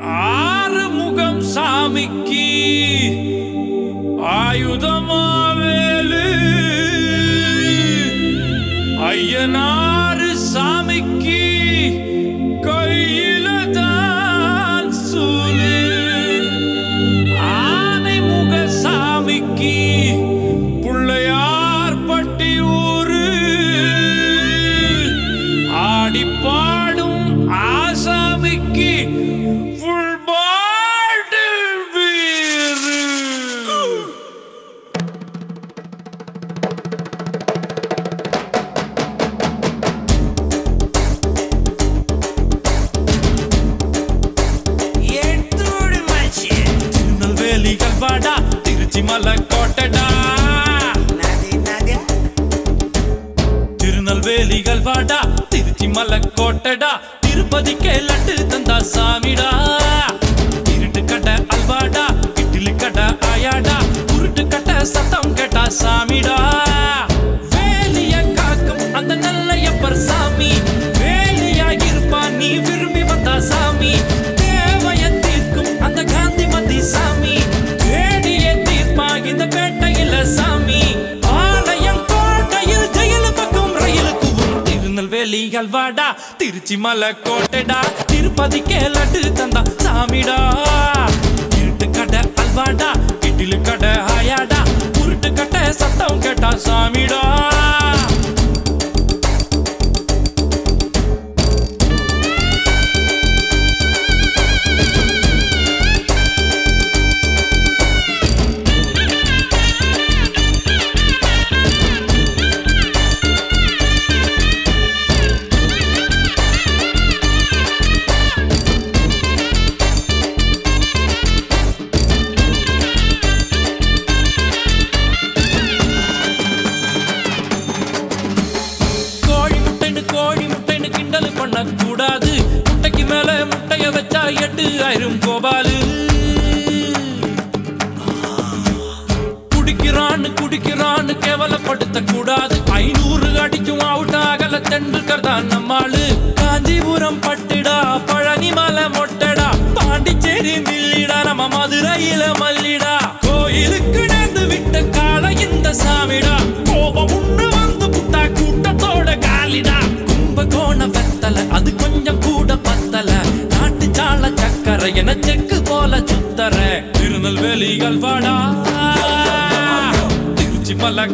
ஆறுமுகம் சாமிக்கு ஆயுதமாவேலு. ஐயனாறு சாமிக்கு ஆசாமிக்கு full bottle beer. எடுத்துடு மச்சி திருநெல்வேலிகள் வாடா திருச்சி மலை கோட்டடா நதி நதி திருநெல்வேலிகள் திருப்பதிக்கே லட்டு தந்தா சாமிடா. இருட்டு கட்ட அல்வாடா இட்லி கட்ட ஆயாடா. உருட்டு கட்ட சத்தம் கேட்டா சாமிடா. திருநெல்வேலி அல்வாடா திருச்சி மலை கோட்டைடா திருப்பதிக்கே லட்டு தந்தா. சாமிடா. இருட்டு கடை அல்வாடா. இட்லி கடை ஆயாடா. உருட்டு கடை சத்த. வச்சா எட்டு கோபாலு. குடிக்கிறான்னு குடிக்கிறான்னு கேவலப்படுத்த கூடாது. ஐநூறு அடிக்கும் அவுட் ஆகல தெண்டுல்கர் தான் நம்மாளு. காஞ்சிபுரம் பட்டுடா பழனி மலை மொட்டடா. பாண்டிச்சேரி மில்லிடா நம்ம மதுரையில மல்லிடா சக்கரை என செக்கு போல சுத்தற. திருநெல்வேலிகள் வாடா. திருச்சி மலை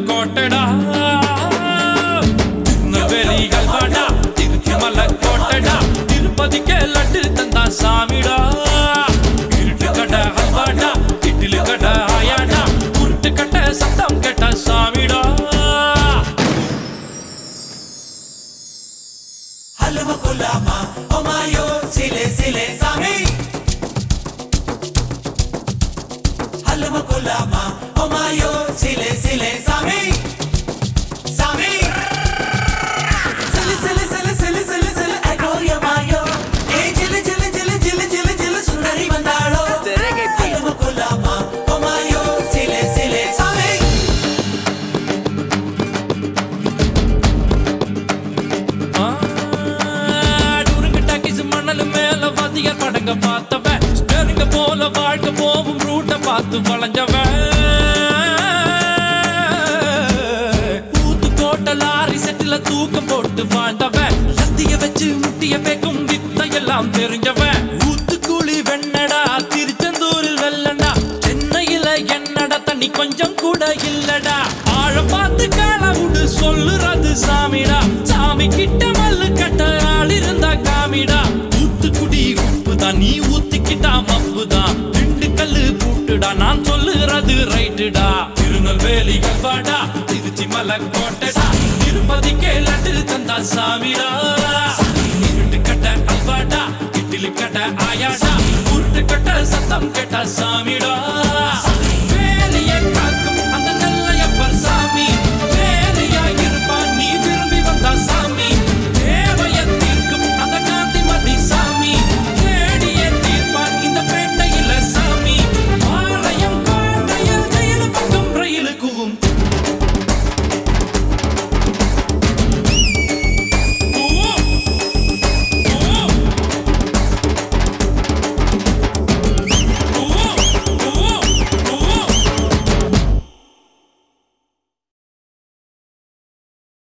மணல் மேல வாத்தியார் படங்க பார்த்தவன். ஸ்டேரிங்க போல வாழ்க்கை போகும் ரூட்டை பார்த்து வளைஞ்சவன். ஊத்துக்கோட்டை லாரி செட்டில தூக்கம் போட்டு வாழ்ந்தவன். லத்திய வச்சு முட்டிய பேக்கும் வித்தையெல்லாம் தெரிஞ்சவன். ஊத்துக்குழி வெண்ணடா திருச்செந்தூரில் வெள்ளடா சென்னையில என்னடா தண்ணி கொஞ்சம் கூட இல்லடா. ஆழ பார்த்து கால விடு சொல்லுறது சாமிடா. சாமி கிட்ட ரைட்டுடா. திருநெல்வேலி வாடா. திருச்சி மலக்கோட்டடா திருப்பதிக்கே லட்டு தந்தா சாமிடா. இருட்டு கட்ட அல்வாடா. இட்லி கட்ட ஆயாடா. உருட்டு கட்ட சத்தம் கேட்ட சாமிடா.